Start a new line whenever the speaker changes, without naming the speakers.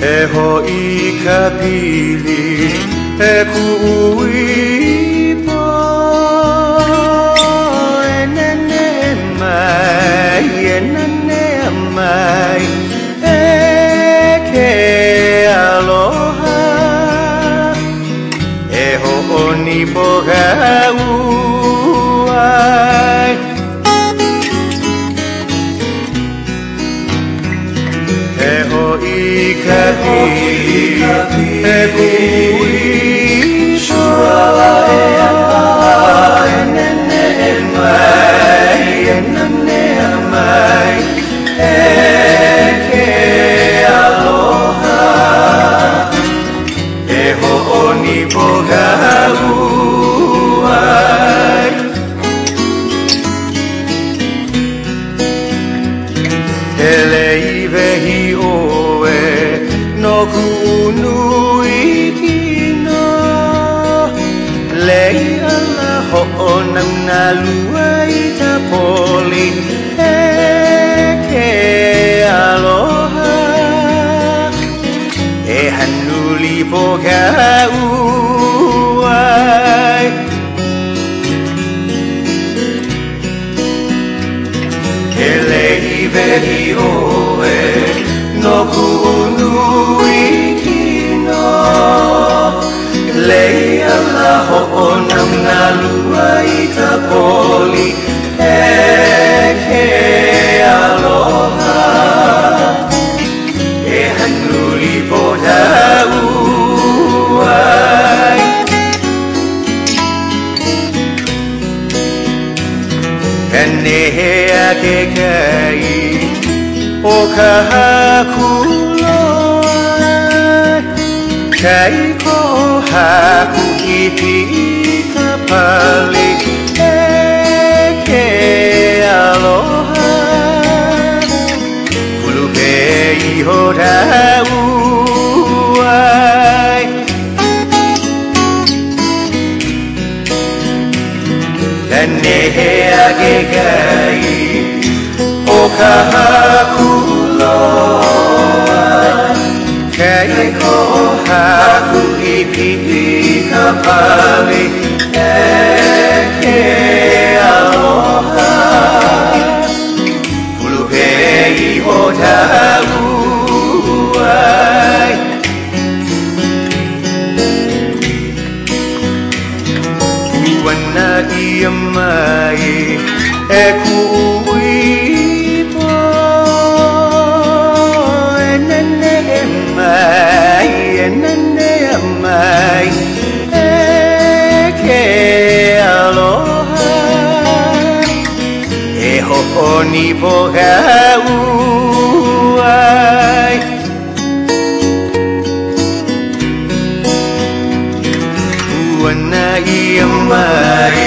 e ho i ka pili e ku ui po e nene mai e nene mai e e e e e e Ele i vehi oe nui kino Lei ala ho nang na lua i ta poli. Ke aloha. E hanuli po ka uai. E lei vehi oe no ku Lei ala ho o nam na lua i poli E aloha. E hanuli po ta uai Kanehe a kai o ka hakuloa kai ko ha ku i ka pali e ke aloha. Kulu ke i ho ra u ai. Ka he a kai o ka hai mai e ku ui po nene mai nene mai e ke aloha e ho oni po i mai